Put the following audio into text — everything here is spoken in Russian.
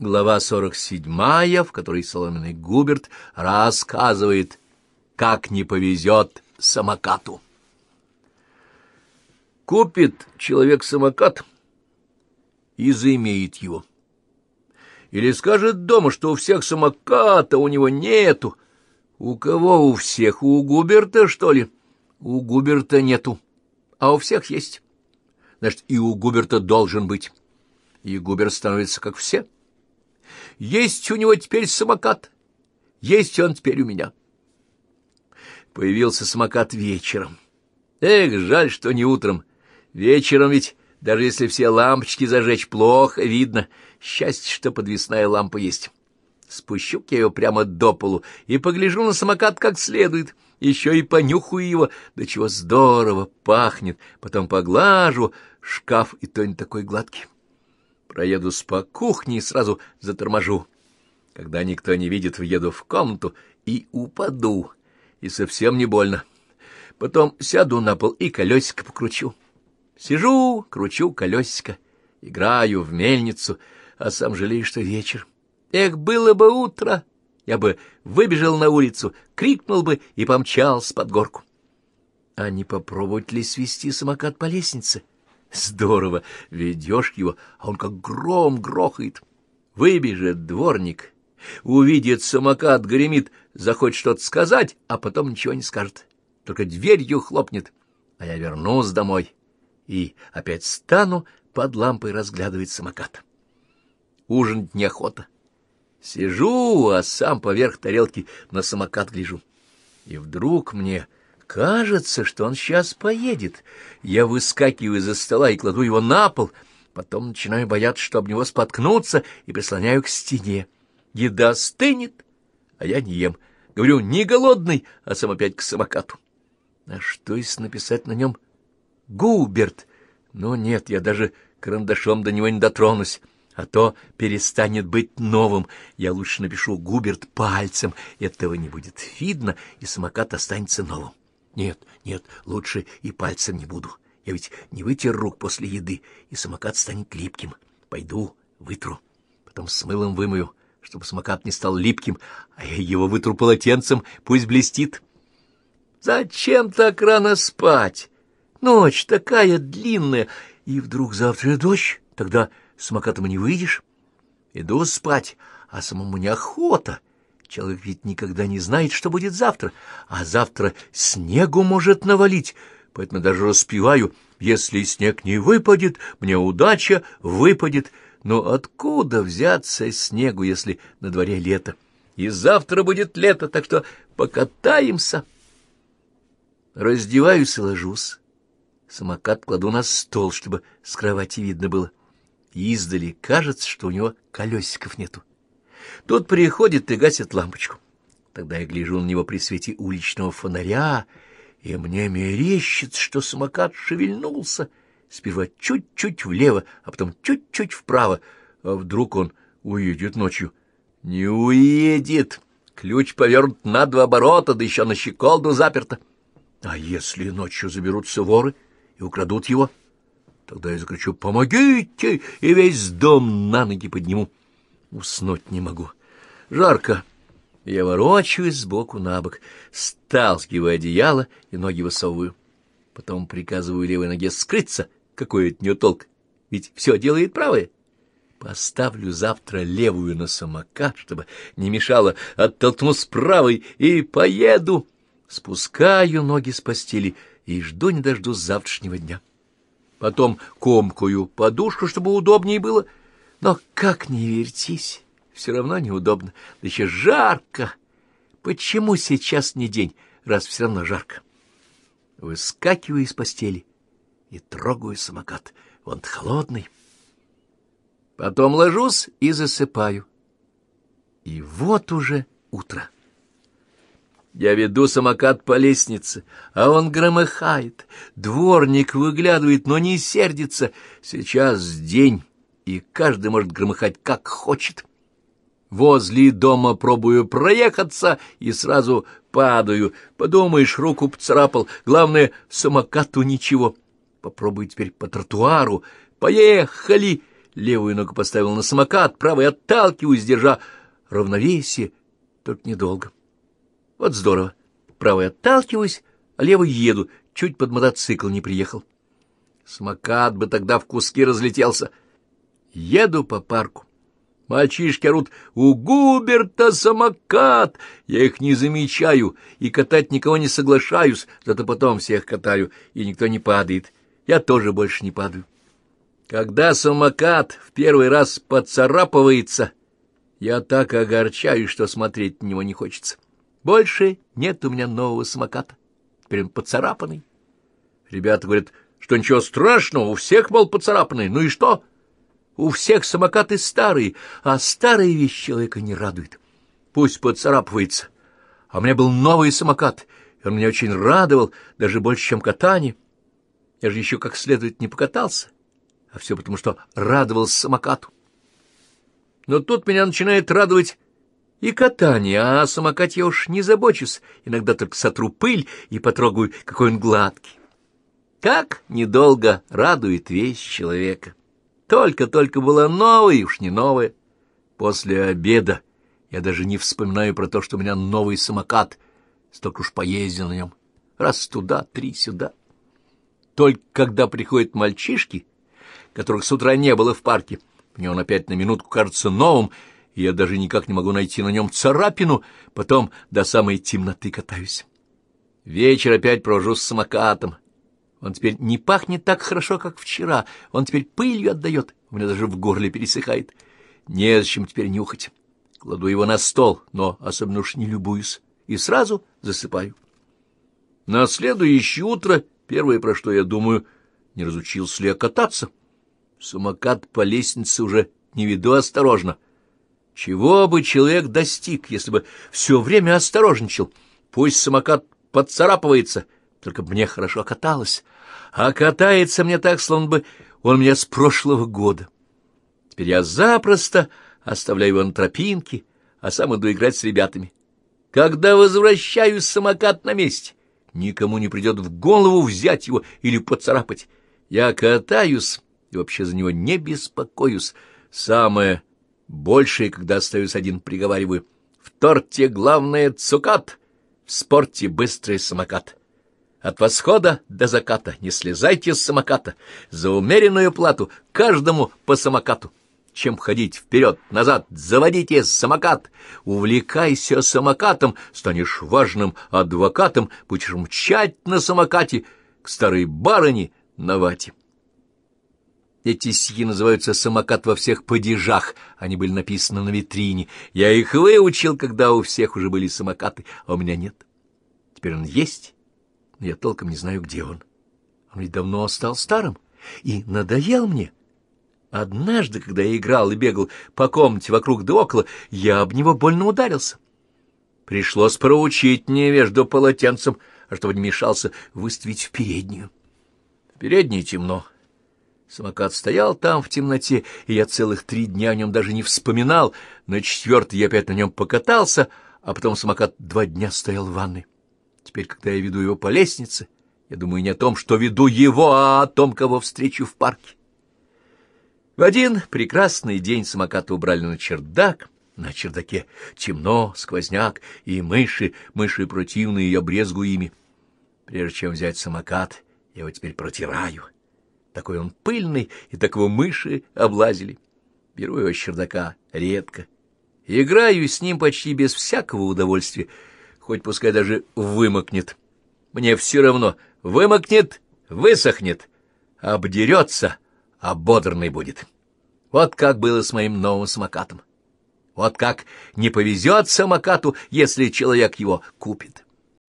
Глава 47, в которой Соломенный Губерт рассказывает, как не повезет самокату. Купит человек самокат и заимеет его. Или скажет дома, что у всех самоката, у него нету. У кого у всех? У Губерта, что ли? У Губерта нету, а у всех есть. Значит, и у Губерта должен быть. И Губерт становится как все. Есть у него теперь самокат. Есть он теперь у меня. Появился самокат вечером. Эх, жаль, что не утром. Вечером ведь, даже если все лампочки зажечь, плохо видно. Счастье, что подвесная лампа есть. Спущу я ее прямо до полу и погляжу на самокат как следует. Еще и понюхаю его, да чего здорово пахнет. Потом поглажу, шкаф и то не такой гладкий. Проедусь по кухне и сразу заторможу. Когда никто не видит, въеду в комнату и упаду. И совсем не больно. Потом сяду на пол и колесико покручу. Сижу, кручу колесико, играю в мельницу, а сам жалею, что вечер. Эх, было бы утро, я бы выбежал на улицу, крикнул бы и помчался под горку. А не попробовать ли свести самокат по лестнице? Здорово, ведешь его, а он как гром грохает. Выбежит дворник, увидит самокат, гремит, захочет что-то сказать, а потом ничего не скажет, только дверью хлопнет. А я вернусь домой и опять стану под лампой разглядывать самокат. Ужинать неохота. Сижу, а сам поверх тарелки на самокат гляжу. И вдруг мне Кажется, что он сейчас поедет. Я выскакиваю из-за стола и кладу его на пол, потом начинаю бояться, что об него споткнуться, и прислоняю к стене. Еда стынет, а я не ем. Говорю, не голодный, а сам опять к самокату. А что, если написать на нем «Губерт»? Ну нет, я даже карандашом до него не дотронусь, а то перестанет быть новым. Я лучше напишу «Губерт» пальцем, этого не будет видно, и самокат останется новым. Нет, нет, лучше и пальцем не буду. Я ведь не вытер рук после еды, и самокат станет липким. Пойду, вытру, потом с мылом вымою, чтобы самокат не стал липким, а я его вытру полотенцем, пусть блестит. Зачем так рано спать? Ночь такая длинная, и вдруг завтра дождь, тогда самокатом не выйдешь. Иду спать, а самому неохота — Человек ведь никогда не знает, что будет завтра, а завтра снегу может навалить, поэтому даже распеваю, если снег не выпадет, мне удача выпадет. Но откуда взяться снегу, если на дворе лето? И завтра будет лето, так что покатаемся. Раздеваюсь и ложусь. Самокат кладу на стол, чтобы с кровати видно было. Издали кажется, что у него колесиков нету. Тут приходит и гасит лампочку. Тогда я гляжу на него при свете уличного фонаря, и мне мерещится, что самокат шевельнулся, сперва чуть-чуть влево, а потом чуть-чуть вправо. А вдруг он уедет ночью? Не уедет. Ключ повернут на два оборота, да еще на щеколду заперто. А если ночью заберутся воры и украдут его? Тогда я закричу «Помогите!» и весь дом на ноги подниму. Уснуть не могу. Жарко. Я ворочаюсь сбоку на бок, сталкиваю одеяло и ноги высовываю. Потом приказываю левой ноге скрыться. Какой от нее толк? Ведь все делает правое. Поставлю завтра левую на самокат, чтобы не мешало, оттолкну с правой и поеду. Спускаю ноги с постели и жду не дождусь завтрашнего дня. Потом комкую подушку, чтобы удобнее было — но как не вертись, все равно неудобно, да еще жарко. Почему сейчас не день, раз все равно жарко? Выскакиваю из постели и трогаю самокат. Он холодный. Потом ложусь и засыпаю. И вот уже утро. Я веду самокат по лестнице, а он громыхает. Дворник выглядывает, но не сердится. Сейчас день и каждый может громыхать как хочет. Возле дома пробую проехаться и сразу падаю. Подумаешь, руку поцарапал. Главное, самокату ничего. Попробуй теперь по тротуару. Поехали! левую ногу поставил на самокат, правой отталкиваюсь, держа равновесие, только недолго. Вот здорово. Правой отталкиваюсь, а левой еду, чуть под мотоцикл не приехал. Самокат бы тогда в куски разлетелся. Еду по парку. Мальчишки орут «У Губерта самокат!» Я их не замечаю и катать никого не соглашаюсь, зато потом всех катаю, и никто не падает. Я тоже больше не падаю. Когда самокат в первый раз поцарапывается, я так огорчаюсь, что смотреть на него не хочется. Больше нет у меня нового самоката. Теперь он поцарапанный. Ребята говорят, что ничего страшного, у всех, мол, поцарапанный. Ну и что? У всех самокаты старые, а старая вещь человека не радует. Пусть поцарапывается. А у меня был новый самокат, и он меня очень радовал, даже больше, чем катание. Я же еще как следует не покатался, а все потому, что радовался самокату. Но тут меня начинает радовать и катание, а о самокате я уж не забочусь, иногда только сотру пыль и потрогаю, какой он гладкий. Как недолго радует вещь человека. Только-только была новая, уж не новая. После обеда я даже не вспоминаю про то, что у меня новый самокат. Столько уж поездил на нем. Раз туда, три сюда. Только когда приходят мальчишки, которых с утра не было в парке, мне он опять на минутку кажется новым, и я даже никак не могу найти на нем царапину, потом до самой темноты катаюсь. Вечер опять провожу с самокатом, он теперь не пахнет так хорошо, как вчера. Он теперь пылью отдает. У меня даже в горле пересыхает. Незачем теперь нюхать. Кладу его на стол, но особенно уж не любуюсь. И сразу засыпаю. На следующее утро, первое, про что я думаю, не разучился ли я кататься. Самокат по лестнице уже не веду осторожно. Чего бы человек достиг, если бы все время осторожничал? Пусть самокат подцарапывается — только мне хорошо каталось, а катается мне так, словно бы он меня с прошлого года. Теперь я запросто оставляю его на тропинке, а сам иду играть с ребятами. Когда возвращаюсь, самокат на месте. Никому не придет в голову взять его или поцарапать. Я катаюсь и вообще за него не беспокоюсь. Самое большее, когда остаюсь один, приговариваю. В торте главное цукат, в спорте быстрый самокат. От восхода до заката не слезайте с самоката. За умеренную плату каждому по самокату. Чем ходить вперед-назад, заводите самокат. Увлекайся самокатом, станешь важным адвокатом, будешь мчать на самокате к старой барыне на вате. Эти стихи называются «Самокат во всех падежах». Они были написаны на витрине. Я их выучил, когда у всех уже были самокаты, а у меня нет. Теперь он есть но я толком не знаю, где он. Он ведь давно стал старым и надоел мне. Однажды, когда я играл и бегал по комнате вокруг да около, я об него больно ударился. Пришлось проучить невежду полотенцем, а чтобы не мешался, выставить в переднюю. В передней темно. Самокат стоял там в темноте, и я целых три дня о нем даже не вспоминал. На четвертый я опять на нем покатался, а потом самокат два дня стоял в ванной. Теперь, когда я веду его по лестнице, я думаю не о том, что веду его, а о том, кого встречу в парке. В один прекрасный день самоката убрали на чердак. На чердаке темно, сквозняк и мыши, мыши противные, я брезгу ими. Прежде чем взять самокат, я его теперь протираю. Такой он пыльный, и такого мыши облазили. Беру его с чердака редко. Играю с ним почти без всякого удовольствия, хоть пускай даже вымокнет. Мне все равно, вымокнет, высохнет, обдерется, ободрный будет. Вот как было с моим новым самокатом. Вот как не повезет самокату, если человек его купит.